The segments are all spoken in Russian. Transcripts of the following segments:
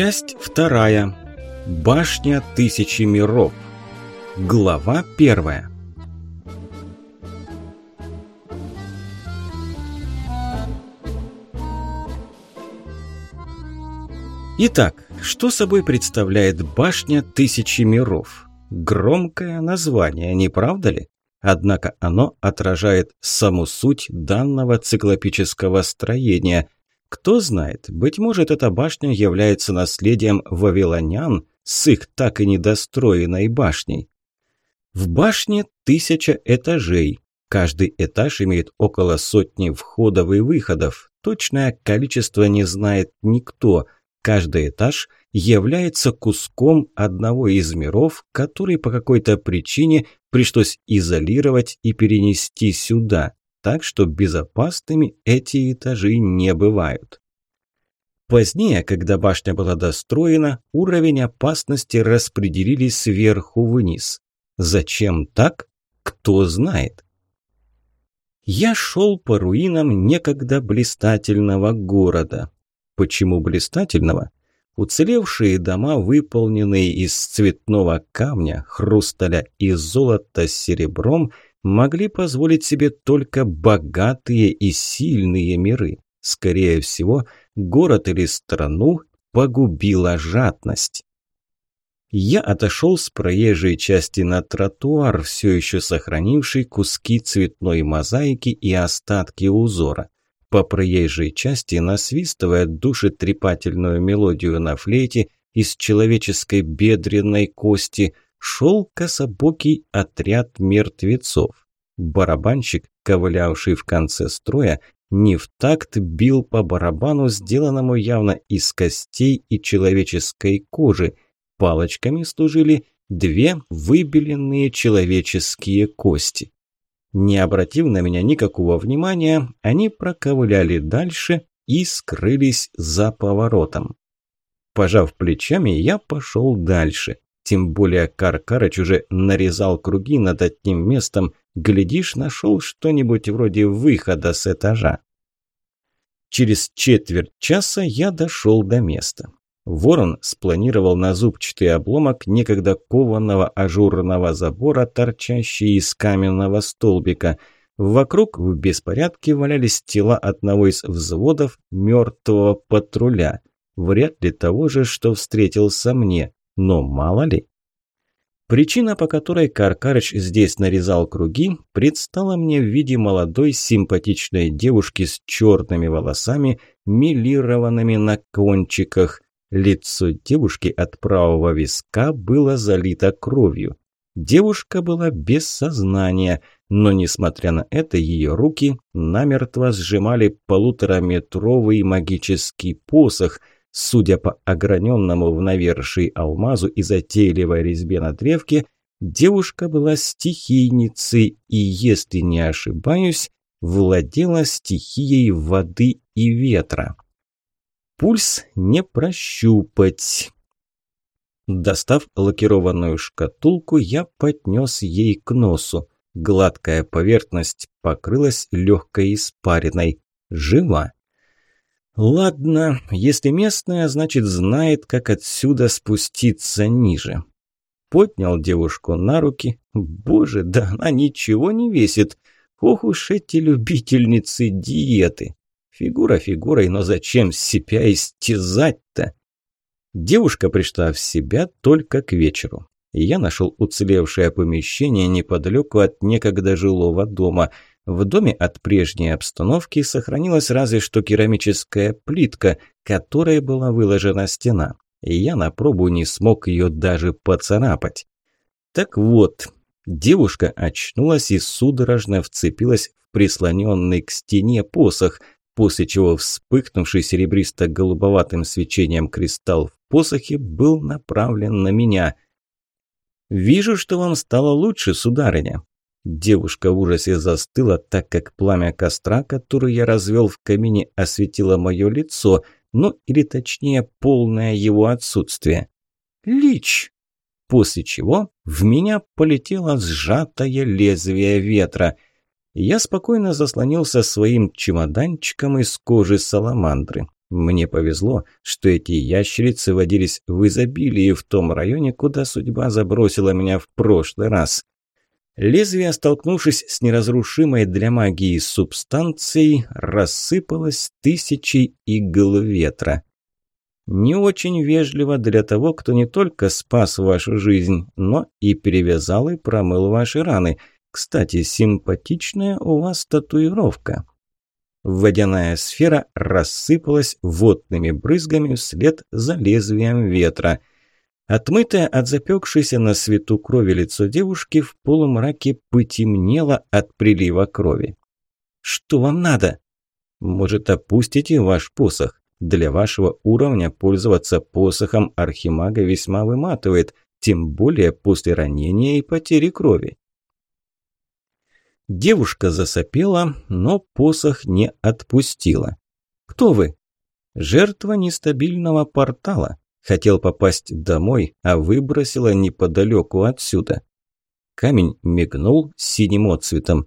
Часть вторая. Башня тысячи миров. Глава первая. Итак, что собой представляет башня тысячи миров? Громкое название, не правда ли? Однако оно отражает саму суть данного циклопического строения. Кто знает, быть может, эта башня является наследием вавилонян с их так и недостроенной башней. В башне тысяча этажей. Каждый этаж имеет около сотни входов и выходов. Точное количество не знает никто. Каждый этаж – является куском одного из миров, который по какой-то причине пришлось изолировать и перенести сюда, так что безопасными эти этажи не бывают. Позднее, когда башня была достроена, уровень опасности распределили сверху вниз. Зачем так? Кто знает. Я шел по руинам некогда блистательного города. Почему блистательного? Уцелевшие дома, выполненные из цветного камня, хрусталя и золота с серебром, могли позволить себе только богатые и сильные миры. Скорее всего, город или страну погубила жадность. Я отошел с проезжей части на тротуар, все еще сохранивший куски цветной мозаики и остатки узора по проезжей части, насвистывая душетрепательную мелодию на флейте из человеческой бедренной кости, шел кособокий отряд мертвецов. Барабанщик, ковылявший в конце строя, не в такт бил по барабану, сделанному явно из костей и человеческой кожи. Палочками служили две выбеленные человеческие кости. Не обратив на меня никакого внимания, они проковыляли дальше и скрылись за поворотом. Пожав плечами, я пошел дальше. Тем более Каркарыч уже нарезал круги над одним местом, глядишь, нашел что-нибудь вроде выхода с этажа. Через четверть часа я дошел до места. Ворон спланировал на зубчатый обломок некогда кованого ажурного забора, торчащий из каменного столбика. Вокруг в беспорядке валялись тела одного из взводов мертвого патруля. Вряд ли того же, что встретился мне, но мало ли. Причина, по которой Каркарыч здесь нарезал круги, предстала мне в виде молодой симпатичной девушки с черными волосами, милированными на кончиках – Лицо девушки от правого виска было залито кровью. Девушка была без сознания, но, несмотря на это, ее руки намертво сжимали полутораметровый магический посох. Судя по ограненному в навершии алмазу и затейливой резьбе на древке, девушка была стихийницей и, если не ошибаюсь, владела стихией воды и ветра. Пульс не прощупать. Достав лакированную шкатулку, я поднес ей к носу. Гладкая поверхность покрылась легкой испариной. Жива. Ладно, если местная, значит знает, как отсюда спуститься ниже. Поднял девушку на руки. Боже, да она ничего не весит. Ох уж эти любительницы диеты. Фигура фигурой, но зачем себя истязать-то? Девушка пришла в себя только к вечеру. Я нашел уцелевшее помещение неподалеку от некогда жилого дома. В доме от прежней обстановки сохранилась разве что керамическая плитка, которой была выложена стена. Я на пробу не смог ее даже поцарапать. Так вот, девушка очнулась и судорожно вцепилась в прислоненный к стене посох, после чего вспыхнувший серебристо-голубоватым свечением кристалл в посохе был направлен на меня. «Вижу, что вам стало лучше, сударыня». Девушка в ужасе застыла, так как пламя костра, которое я развел в камине, осветило мое лицо, ну или точнее полное его отсутствие. «Лич!» После чего в меня полетело сжатое лезвие ветра – я спокойно заслонился своим чемоданчиком из кожи саламандры. Мне повезло, что эти ящерицы водились в изобилии в том районе, куда судьба забросила меня в прошлый раз. Лезвие, столкнувшись с неразрушимой для магии субстанцией, рассыпалось тысячей игл ветра. Не очень вежливо для того, кто не только спас вашу жизнь, но и перевязал и промыл ваши раны. Кстати, симпатичная у вас татуировка. Водяная сфера рассыпалась водными брызгами вслед за лезвием ветра. Отмытое от запекшейся на свету крови лицо девушки в полумраке потемнело от прилива крови. «Что вам надо?» «Может, опустите ваш посох? Для вашего уровня пользоваться посохом архимага весьма выматывает, тем более после ранения и потери крови». Девушка засопела, но посох не отпустила. «Кто вы?» «Жертва нестабильного портала. Хотел попасть домой, а выбросила неподалеку отсюда». Камень мигнул синим отцветом.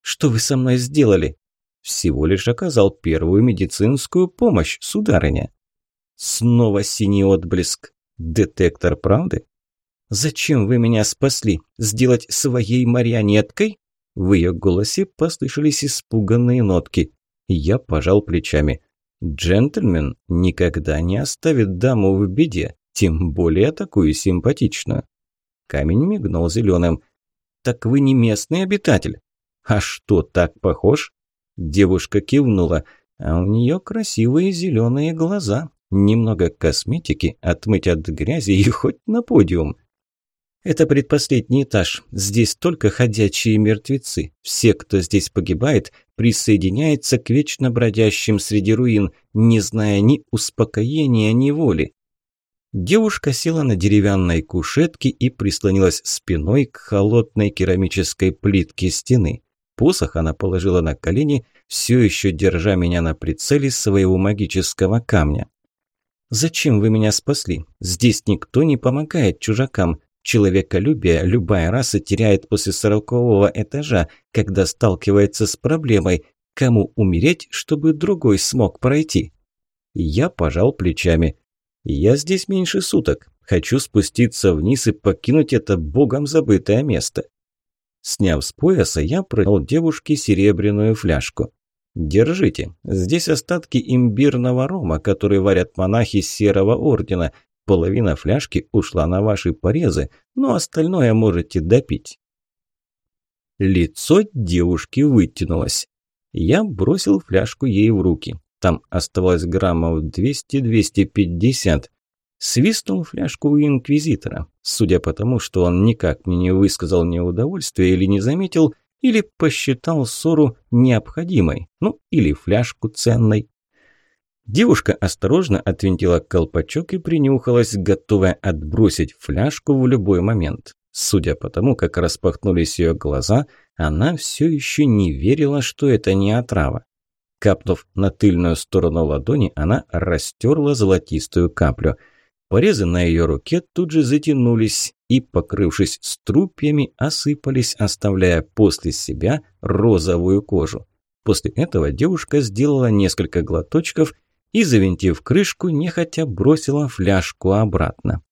«Что вы со мной сделали?» «Всего лишь оказал первую медицинскую помощь, сударыня». Снова синий отблеск. Детектор правды? «Зачем вы меня спасли? Сделать своей марионеткой?» В ее голосе послышались испуганные нотки. Я пожал плечами. «Джентльмен никогда не оставит даму в беде, тем более такую симпатичную». Камень мигнул зеленым. «Так вы не местный обитатель?» «А что, так похож?» Девушка кивнула. «А у нее красивые зеленые глаза. Немного косметики, отмыть от грязи и хоть на подиум». Это предпоследний этаж. Здесь только ходячие мертвецы. Все, кто здесь погибает, присоединяется к вечно бродящим среди руин, не зная ни успокоения, ни воли. Девушка села на деревянной кушетке и прислонилась спиной к холодной керамической плитке стены. Посох она положила на колени, все еще держа меня на прицеле своего магического камня. «Зачем вы меня спасли? Здесь никто не помогает чужакам. Человеколюбие любая раса теряет после сорокового этажа, когда сталкивается с проблемой, кому умереть, чтобы другой смог пройти. Я пожал плечами. Я здесь меньше суток. Хочу спуститься вниз и покинуть это богом забытое место. Сняв с пояса, я протянул девушке серебряную фляжку. «Держите. Здесь остатки имбирного рома, который варят монахи Серого Ордена. Половина фляжки ушла на ваши порезы, но остальное можете допить». Лицо девушки вытянулось. Я бросил фляжку ей в руки. Там оставалось граммов 200-250. Свистнул фляжку у инквизитора. Судя по тому, что он никак мне не высказал неудовольствия или не заметил, или посчитал ссору необходимой, ну или фляжку ценной. Девушка осторожно отвинтила колпачок и принюхалась, готовая отбросить фляжку в любой момент. Судя по тому, как распахнулись ее глаза, она все еще не верила, что это не отрава. Капнув на тыльную сторону ладони, она растерла золотистую каплю. Порезы на ее руке тут же затянулись и, покрывшись струпьями, осыпались, оставляя после себя розовую кожу. После этого девушка сделала несколько глоточков и, завинтив крышку, нехотя бросила фляжку обратно.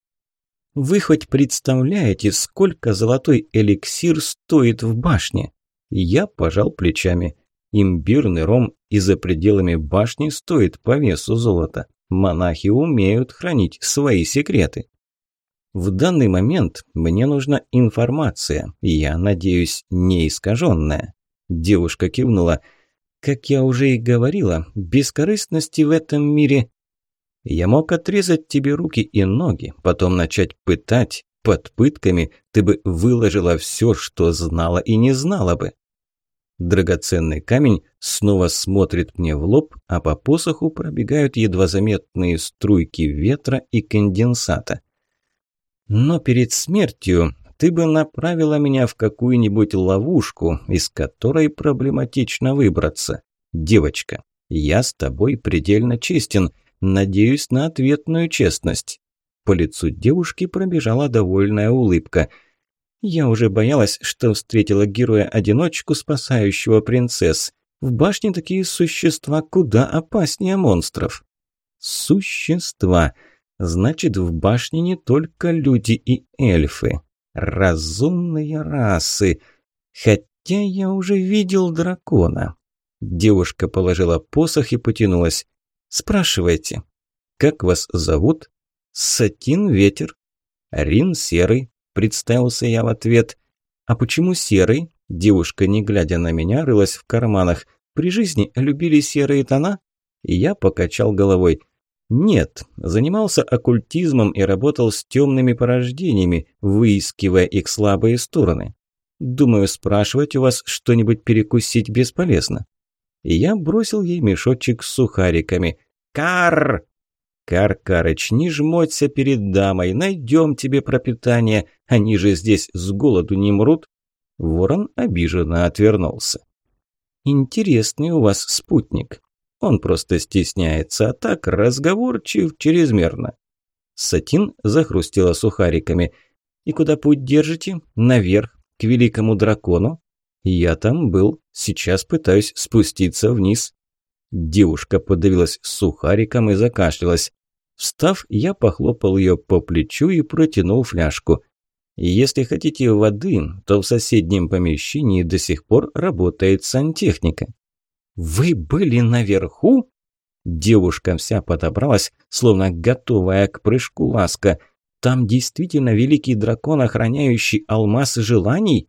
«Вы хоть представляете, сколько золотой эликсир стоит в башне?» Я пожал плечами. Имбирный ром и за пределами башни стоит по весу золота. Монахи умеют хранить свои секреты. В данный момент мне нужна информация, я надеюсь, не искаженная. Девушка кивнула. Как я уже и говорила, бескорыстности в этом мире... Я мог отрезать тебе руки и ноги, потом начать пытать. Под пытками ты бы выложила все, что знала и не знала бы. Драгоценный камень снова смотрит мне в лоб, а по посоху пробегают едва заметные струйки ветра и конденсата. Но перед смертью ты бы направила меня в какую-нибудь ловушку, из которой проблематично выбраться. Девочка, я с тобой предельно честен, надеюсь на ответную честность». По лицу девушки пробежала довольная улыбка. «Я уже боялась, что встретила героя-одиночку, спасающего принцесс. В башне такие существа куда опаснее монстров». Существа. Значит, в башне не только люди и эльфы. Разумные расы. Хотя я уже видел дракона. Девушка положила посох и потянулась. «Спрашивайте, как вас зовут?» «Сатин Ветер». «Рин Серый», – представился я в ответ. «А почему серый?» Девушка, не глядя на меня, рылась в карманах. «При жизни любили серые тона?» И я покачал головой. «Нет, занимался оккультизмом и работал с темными порождениями, выискивая их слабые стороны. Думаю, спрашивать у вас что-нибудь перекусить бесполезно». И я бросил ей мешочек с сухариками. «Кар!» «Кар, Карыч, не жмоться перед дамой, найдем тебе пропитание, они же здесь с голоду не мрут». Ворон обиженно отвернулся. «Интересный у вас спутник. Он просто стесняется, а так разговорчив чрезмерно». Сатин захрустила сухариками. «И куда путь держите? Наверх, к великому дракону?» «Я там был, сейчас пытаюсь спуститься вниз». Девушка подавилась сухариком и закашлялась. Встав, я похлопал ее по плечу и протянул фляжку. Если хотите воды, то в соседнем помещении до сих пор работает сантехника. «Вы были наверху?» Девушка вся подобралась, словно готовая к прыжку ласка. «Там действительно великий дракон, охраняющий алмаз желаний?»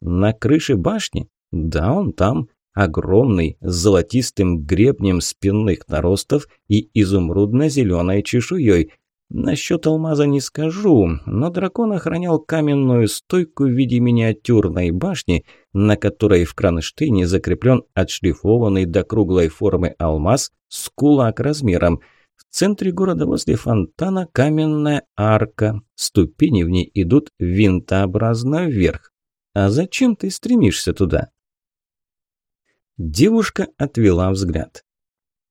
«На крыше башни?» «Да, он там огромный, с золотистым гребнем спинных наростов и изумрудно-зеленой чешуей. Насчет алмаза не скажу, но дракон охранял каменную стойку в виде миниатюрной башни, на которой в кронштейне закреплен отшлифованный до круглой формы алмаз с кулак размером. В центре города возле фонтана каменная арка. Ступени в ней идут винтообразно вверх. А зачем ты стремишься туда? Девушка отвела взгляд.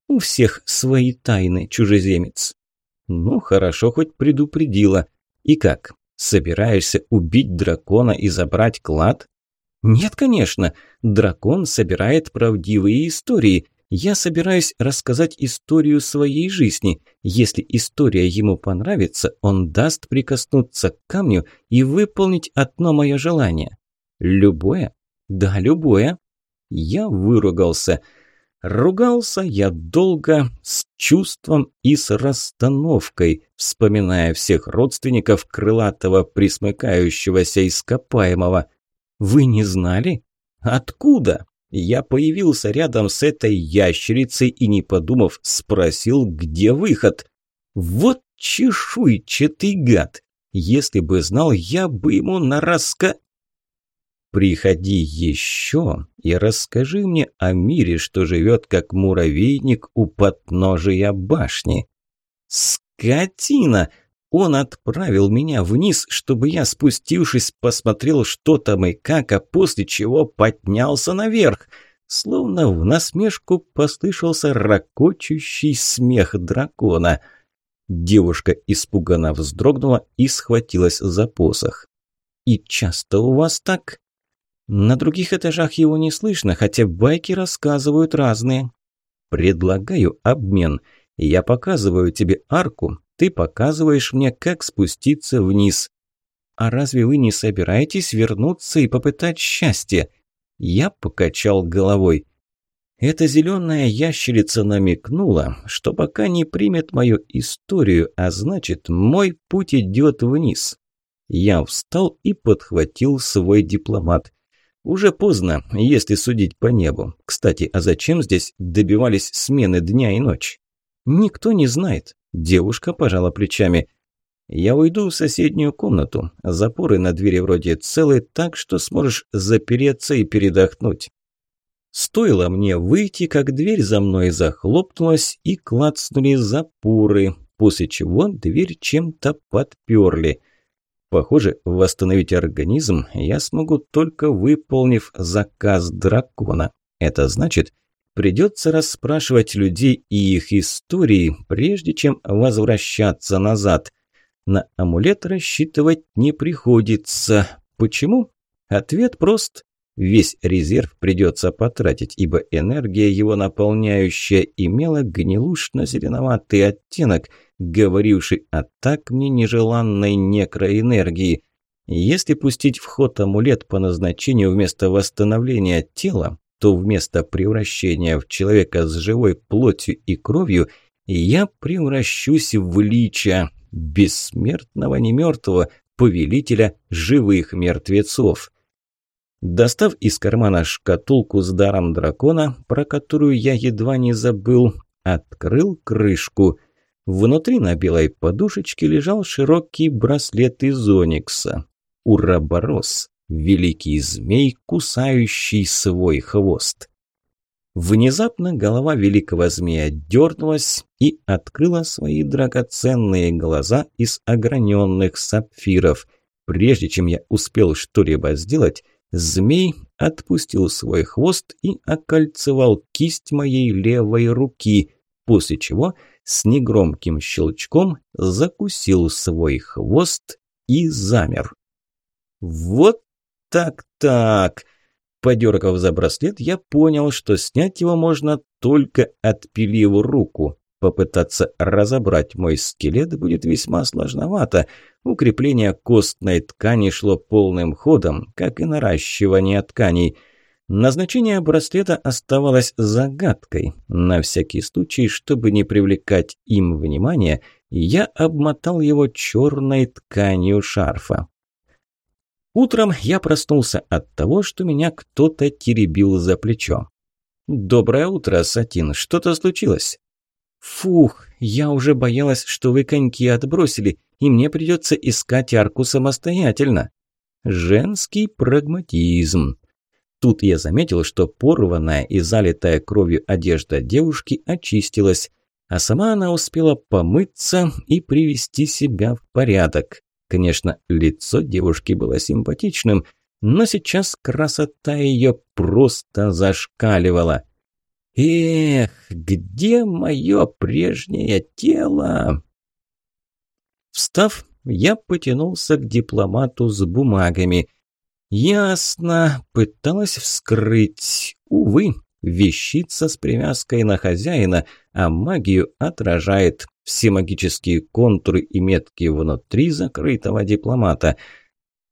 «У всех свои тайны, чужеземец». «Ну, хорошо, хоть предупредила. И как, собираешься убить дракона и забрать клад?» «Нет, конечно. Дракон собирает правдивые истории. Я собираюсь рассказать историю своей жизни. Если история ему понравится, он даст прикоснуться к камню и выполнить одно мое желание». «Любое?» «Да, любое». Я выругался. Ругался я долго, с чувством и с расстановкой, вспоминая всех родственников крылатого присмыкающегося ископаемого. Вы не знали? Откуда? Я появился рядом с этой ящерицей и, не подумав, спросил, где выход. Вот чешуйчатый гад! Если бы знал, я бы ему нараска... Приходи еще и расскажи мне о мире, что живет как муравейник у подножия башни. Скотина! Он отправил меня вниз, чтобы я, спустившись, посмотрел, что там и как, а после чего поднялся наверх. Словно в насмешку послышался ракочущий смех дракона. Девушка испуганно вздрогнула и схватилась за посох. «И часто у вас так?» На других этажах его не слышно, хотя байки рассказывают разные. Предлагаю обмен. Я показываю тебе арку, ты показываешь мне, как спуститься вниз. А разве вы не собираетесь вернуться и попытать счастье? Я покачал головой. Эта зеленая ящерица намекнула, что пока не примет мою историю, а значит, мой путь идет вниз. Я встал и подхватил свой дипломат. Уже поздно, если судить по небу. Кстати, а зачем здесь добивались смены дня и ночи? Никто не знает. Девушка пожала плечами. Я уйду в соседнюю комнату. Запоры на двери вроде целые, так что сможешь запереться и передохнуть. Стоило мне выйти, как дверь за мной захлопнулась и клацнули запоры, после чего дверь чем-то подперли – Похоже, восстановить организм я смогу только выполнив заказ дракона. Это значит, придется расспрашивать людей и их истории, прежде чем возвращаться назад. На амулет рассчитывать не приходится. Почему? Ответ прост. Весь резерв придется потратить, ибо энергия, его наполняющая, имела гнилушно-зеленоватый оттенок, говоривший о так мне нежеланной некроэнергии. Если пустить в ход амулет по назначению вместо восстановления тела, то вместо превращения в человека с живой плотью и кровью я превращусь в лича, бессмертного немертвого, повелителя живых мертвецов. Достав из кармана шкатулку с даром дракона, про которую я едва не забыл, открыл крышку. Внутри на белой подушечке лежал широкий браслет из оникса. Ураборос, великий змей, кусающий свой хвост. Внезапно голова великого змея дернулась и открыла свои драгоценные глаза из ограненных сапфиров. Прежде чем я успел что-либо сделать, змей отпустил свой хвост и окольцевал кисть моей левой руки, после чего с негромким щелчком закусил свой хвост и замер. «Вот так-так!» Подергав за браслет, я понял, что снять его можно только отпилив руку. Попытаться разобрать мой скелет будет весьма сложновато. Укрепление костной ткани шло полным ходом, как и наращивание тканей. Назначение браслета оставалось загадкой. На всякий случай, чтобы не привлекать им внимания, я обмотал его черной тканью шарфа. Утром я проснулся от того, что меня кто-то теребил за плечо. «Доброе утро, Сатин. Что-то случилось?» «Фух, я уже боялась, что вы коньки отбросили, и мне придется искать арку самостоятельно». Женский прагматизм. Тут я заметил, что порванная и залитая кровью одежда девушки очистилась, а сама она успела помыться и привести себя в порядок. Конечно, лицо девушки было симпатичным, но сейчас красота ее просто зашкаливала. «Эх, где мое прежнее тело?» Встав, я потянулся к дипломату с бумагами. «Ясно, пыталась вскрыть. Увы, вещица с привязкой на хозяина, а магию отражает все магические контуры и метки внутри закрытого дипломата.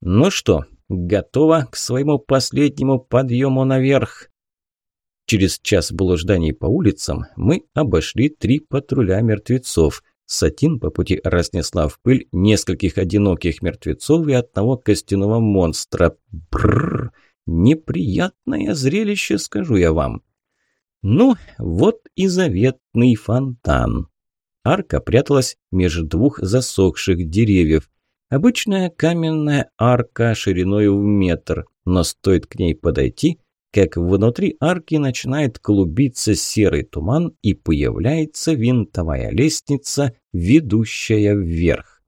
Ну что, готова к своему последнему подъему наверх? Через час блужданий по улицам мы обошли три патруля мертвецов. Сатин по пути разнесла в пыль нескольких одиноких мертвецов и одного костяного монстра. Бррр, неприятное зрелище, скажу я вам. Ну, вот и заветный фонтан. Арка пряталась между двух засохших деревьев. Обычная каменная арка шириной в метр, но стоит к ней подойти, как внутри арки начинает клубиться серый туман и появляется винтовая лестница, ведущая вверх.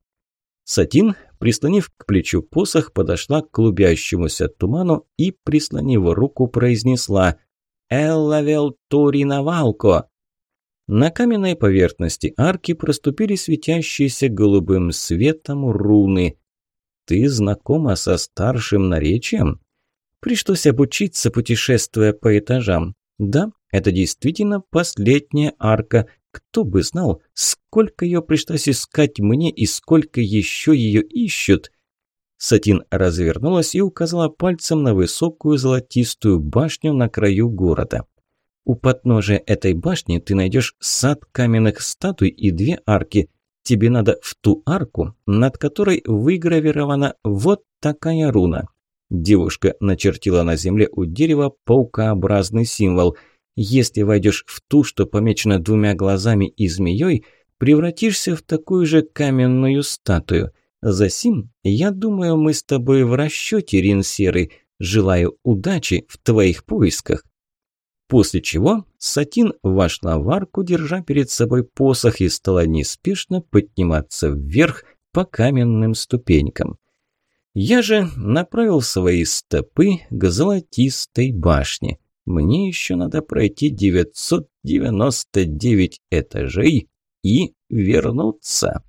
Сатин, прислонив к плечу посох, подошла к клубящемуся туману и, прислонив руку, произнесла «Эллавел Туринавалко!» На каменной поверхности арки проступили светящиеся голубым светом руны. «Ты знакома со старшим наречием?» Пришлось обучиться, путешествуя по этажам. Да, это действительно последняя арка. Кто бы знал, сколько ее пришлось искать мне и сколько еще ее ищут. Сатин развернулась и указала пальцем на высокую золотистую башню на краю города. У подножия этой башни ты найдешь сад каменных статуй и две арки. Тебе надо в ту арку, над которой выгравирована вот такая руна. Девушка начертила на земле у дерева паукообразный символ. Если войдешь в ту, что помечена двумя глазами и змеей, превратишься в такую же каменную статую. Засим, я думаю, мы с тобой в расчете, Рин Серый. Желаю удачи в твоих поисках. После чего Сатин вошла в арку, держа перед собой посох и стала неспешно подниматься вверх по каменным ступенькам. Я же направил свои стопы к золотистой башне. Мне еще надо пройти 999 этажей и вернуться.